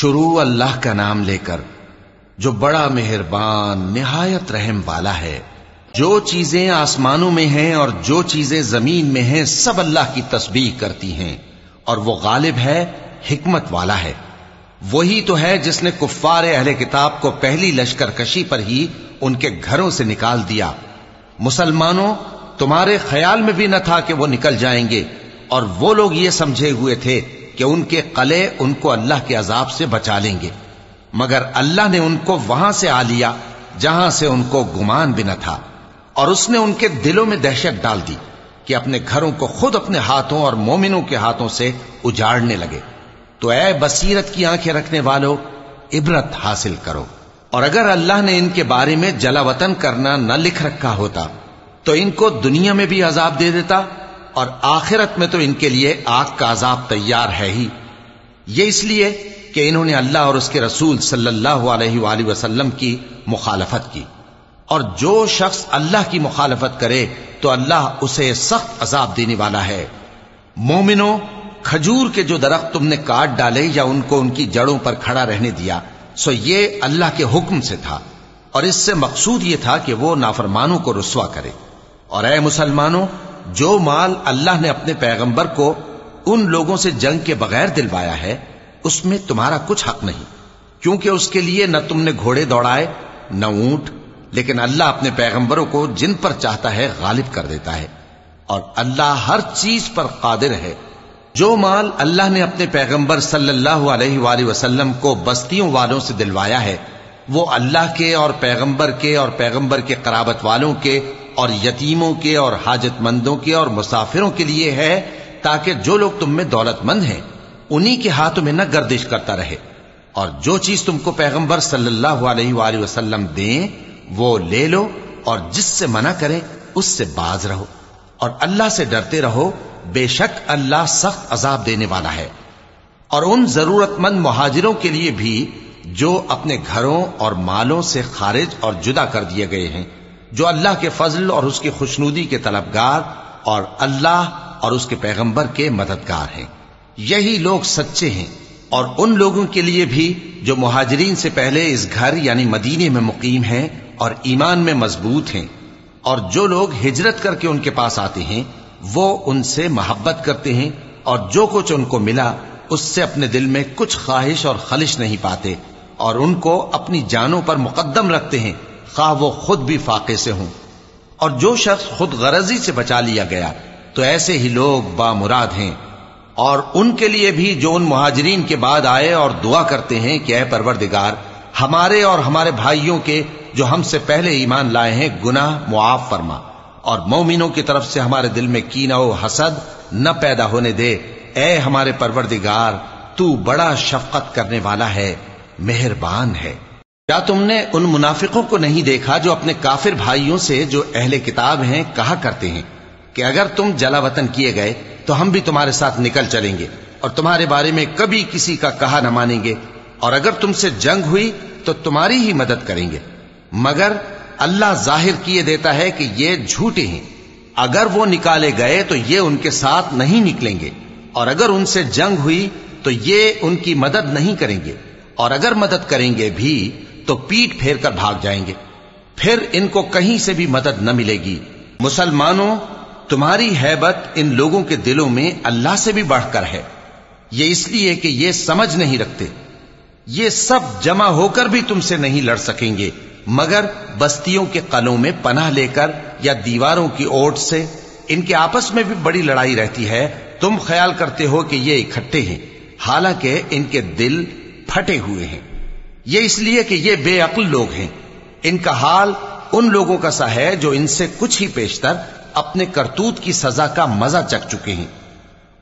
شروع اللہ کا نام لے کر جو بڑا مہربان، نہایت رحم والا ہے۔ جو چیزیں آسمانوں میں ہیں اور جو چیزیں زمین میں ہیں، سب اللہ کی تسبیح کرتی ہیں۔ اور وہ غالب ہے، حکمت والا ہے۔ وہی تو ہے جس نے کفار اہل کتاب کو پہلی لشکر کشی پر ہی ان کے گھروں سے نکال دیا۔ مسلمانوں، تمہارے خیال میں بھی نہ تھا کہ وہ نکل جائیں گے۔ اور وہ لوگ یہ سمجھے ہوئے تھے کہ ان کے قلعے ان کو اللہ کے عذاب سے بچا لیں گے۔ مگر اللہ نے ان کو وہاں سے آ لیا جہاں سے ان کو گمان بھی نہ تھا۔ اور اس نے ان کے دلوں میں دہشت ڈال دی کہ اپنے گھروں کو خود اپنے ہاتھوں اور مومنوں کے ہاتھوں سے اجاڑنے لگے۔ تو اے بصیرت کی آنکھیں رکھنے والوں عبرت حاصل کرو۔ اور اگر اللہ نے ان کے بارے میں جلا وطن کرنا نہ لکھ رکھا ہوتا، تو ان کو دنیا میں بھی عذاب دے دیتا۔ اور آخرت میں تو ان کے لیے آگ کا عذاب تیار ہے ہی۔ یہ اس لیے کہ انہوں نے اللہ اور اس کے رسول صلی اللہ علیہ وآلہ وسلم کی مخالفت کی۔ اور جو شخص اللہ کی مخالفت کرے تو اللہ اسے سخت عذاب دینے والا ہے۔ مومنوں، کھجور کے جو درخت تم نے کاٹ ڈالے یا ان کو ان کی جڑوں پر کھڑا رہنے دیا، سو یہ اللہ کے حکم سے تھا۔ اور اس سے مقصود یہ تھا کہ وہ نافرمانوں کو رسوا کرے۔ اور اے مسلمانوں جو مال اللہ نے اپنے پیغمبر کو ان لوگوں سے جنگ کے بغیر دلوایا ہے، اس میں تمہارا کچھ حق نہیں۔ کیونکہ اس کے لیے نہ تم نے گھوڑے دوڑائے، نہ اونٹ، لیکن اللہ اپنے پیغمبروں کو جن پر چاہتا ہے غالب کر دیتا ہے۔ اور اللہ ہر چیز پر قادر ہے۔ جو مال اللہ نے اپنے پیغمبر صلی اللہ علیہ وآلہ وسلم کو بستیوں والوں سے دلوایا ہے، وہ اللہ کے اور پیغمبر کے اور پیغمبر کے قرابت والوں کے اور یتیموں کے اور حاجت مندوں کے اور مسافروں کے لیے ہے تاکہ جو لوگ تم میں دولت مند ہیں، انہی کے ہاتھوں میں نہ گردش کرتا رہے۔ اور جو چیز تم کو پیغمبر صلی اللہ علیہ وآلہ وسلم دیں، وہ لے لو اور جس سے منع کریں، اس سے باز رہو۔ اور اللہ سے ڈرتے رہو، بے شک اللہ سخت عذاب دینے والا ہے۔ اور ان ضرورت مند مہاجروں کے لیے بھی جو اپنے گھروں اور مالوں سے خارج اور جدا کر دیے گئے ہیں۔ جو اللہ کے فضل اور اس کی خوشنودی کے طلبگار اور اللہ اور اس کے پیغمبر کے مددگار ہیں۔ یہی لوگ سچے ہیں اور ان لوگوں کے لیے بھی جو مہاجرین سے پہلے اس گھر یعنی مدینے میں مقیم ہیں اور ایمان میں مضبوط ہیں۔ اور جو لوگ ہجرت کر کے ان کے پاس آتے ہیں، وہ ان سے محبت کرتے ہیں اور جو کچھ ان کو ملا، اس سے اپنے دل میں کچھ خواہش اور خلش نہیں پاتے اور ان کو اپنی جانوں پر مقدم رکھتے ہیں۔ خواہ وہ خود بھی فاقے سے ہوں۔ اور جو شخص خود غرضی سے بچا لیا گیا، تو ایسے ہی لوگ با مراد ہیں۔ اور ان کے لیے بھی جو ان مہاجرین کے بعد آئے اور دعا کرتے ہیں کہ اے پروردگار، ہمارے اور ہمارے بھائیوں کے جو ہم سے پہلے ایمان لائے ہیں، گناہ معاف فرما۔ اور مومنوں کی طرف سے ہمارے دل میں کینہ و حسد نہ پیدا ہونے دے۔ اے ہمارے پروردگار، تو بڑا شفقت کرنے والا ہے، مہربان ہے۔ کیا تم نے ان منافقوں کو نہیں دیکھا جو اپنے کافر بھائیوں سے جو اہل کتاب ہیں کہا کرتے ہیں کہ اگر تم جلا وطن کیے گئے تو ہم بھی تمہارے ساتھ نکل چلیں گے اور تمہارے بارے میں کبھی کسی کا کہا نہ مانیں گے اور اگر تم سے جنگ ہوئی تو تمہاری ہی مدد کریں گے۔ مگر اللہ ظاہر کیے دیتا ہے کہ یہ جھوٹے ہیں۔ اگر وہ نکالے گئے تو یہ ان کے ساتھ نہیں نکلیں گے۔ اور اگر ان سے جنگ ہوئی تو یہ ان کی مدد نہیں کریں گے۔ اور اگر مدد کریں گے بھی تو پیٹ پھیر کر بھاگ جائیں گے۔ پھر ان کو کہیں سے بھی مدد نہ ملے گی۔ مسلمانوں، تمہاری حیبت ان لوگوں کے دلوں میں اللہ سے بھی بڑھ کر ہے۔ یہ اس لیے کہ یہ سمجھ نہیں رکھتے۔ یہ سب جمع ہو کر بھی تم سے نہیں لڑ سکیں گے۔ مگر بستیوں کے قلوں میں پناہ لے کر یا دیواروں کی اوٹ سے ان کے آپس میں بھی بڑی لڑائی رہتی ہے۔ تم خیال کرتے ہو کہ یہ اکٹھے ہیں۔ حالانکہ ان کے دل پھٹے ہوئے ہیں۔ یہ اس لیے کہ یہ بے عقل لوگ ہیں۔ ان کا حال ان لوگوں کا سا ہے جو ان سے کچھ ہی پیشتر اپنے کرتوت کی سزا کا مزہ چک چکے ہیں۔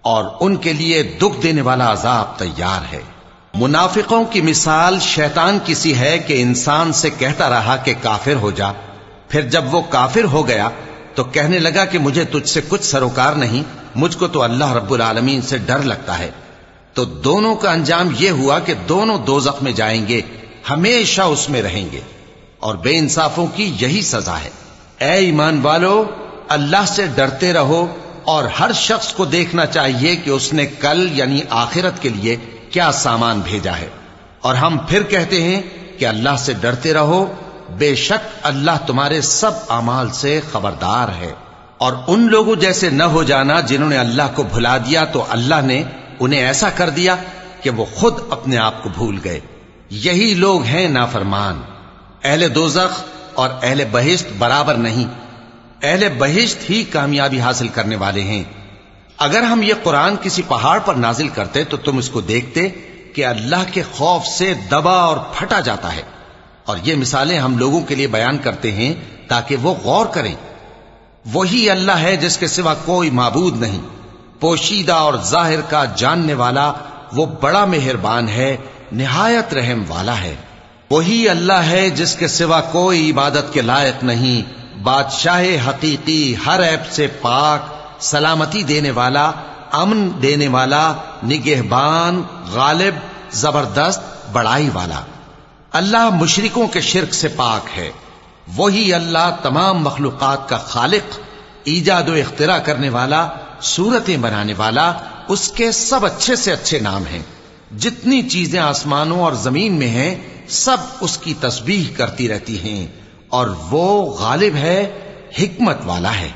اور ان کے لیے دکھ دینے والا عذاب تیار ہے۔ منافقوں کی مثال شیطان کسی ہے کہ انسان سے کہتا رہا کہ کافر ہو جا۔ پھر جب وہ کافر ہو گیا تو کہنے لگا کہ مجھے تجھ سے کچھ سروکار نہیں، مجھ کو تو اللہ رب العالمین سے ڈر لگتا ہے۔ تو دونوں کا انجام یہ ہوا کہ دونوں دو میں جائیں گے۔ ہمیشہ اس میں رہیں گے اور بے انصافوں کی یہی سزا ہے۔ اے ایمان والو، اللہ سے ڈرتے رہو اور ہر شخص کو دیکھنا چاہیے کہ اس نے کل یعنی آخرت کے لیے کیا سامان بھیجا ہے۔ اور ہم پھر کہتے ہیں کہ اللہ سے ڈرتے رہو، بے شک اللہ تمہارے سب اعمال سے خبردار ہے۔ اور ان لوگوں جیسے نہ ہو جانا جنہوں نے اللہ کو بھلا دیا تو اللہ نے انہیں ایسا کر دیا کہ وہ خود اپنے آپ کو بھول گئے۔ یہی لوگ ہیں نافرمان۔ اہل دوزخ اور اہل بہشت برابر نہیں۔ اہل بہشت ہی کامیابی حاصل کرنے والے ہیں۔ اگر ہم یہ قرآن کسی پہاڑ پر نازل کرتے تو تم اس کو دیکھتے کہ اللہ کے خوف سے دبا اور پھٹا جاتا ہے۔ اور یہ مثالیں ہم لوگوں کے لیے بیان کرتے ہیں تاکہ وہ غور کریں۔ وہی اللہ ہے جس کے سوا کوئی معبود نہیں۔ پوشیدہ اور ظاہر کا جاننے والا وہ بڑا مہربان ہے۔ نہایت رحم والا ہے۔ وہی اللہ ہے جس کے سوا کوئی عبادت کے لائق نہیں۔ بادشاہ حقیقی ہر ایپ سے پاک، سلامتی دینے والا، امن دینے والا، نگہبان، غالب، زبردست، بڑائی والا۔ اللہ مشرکوں کے شرک سے پاک ہے۔ وہی اللہ تمام مخلوقات کا خالق، ایجاد و اختراع کرنے والا، صورتیں بنانے والا، اس کے سب اچھے سے اچھے نام ہیں۔ جتنی چیزیں آسمانوں اور زمین میں ہیں، سب اس کی تسبیح کرتی رہتی ہیں، اور وہ غالب ہے، حکمت والا ہے۔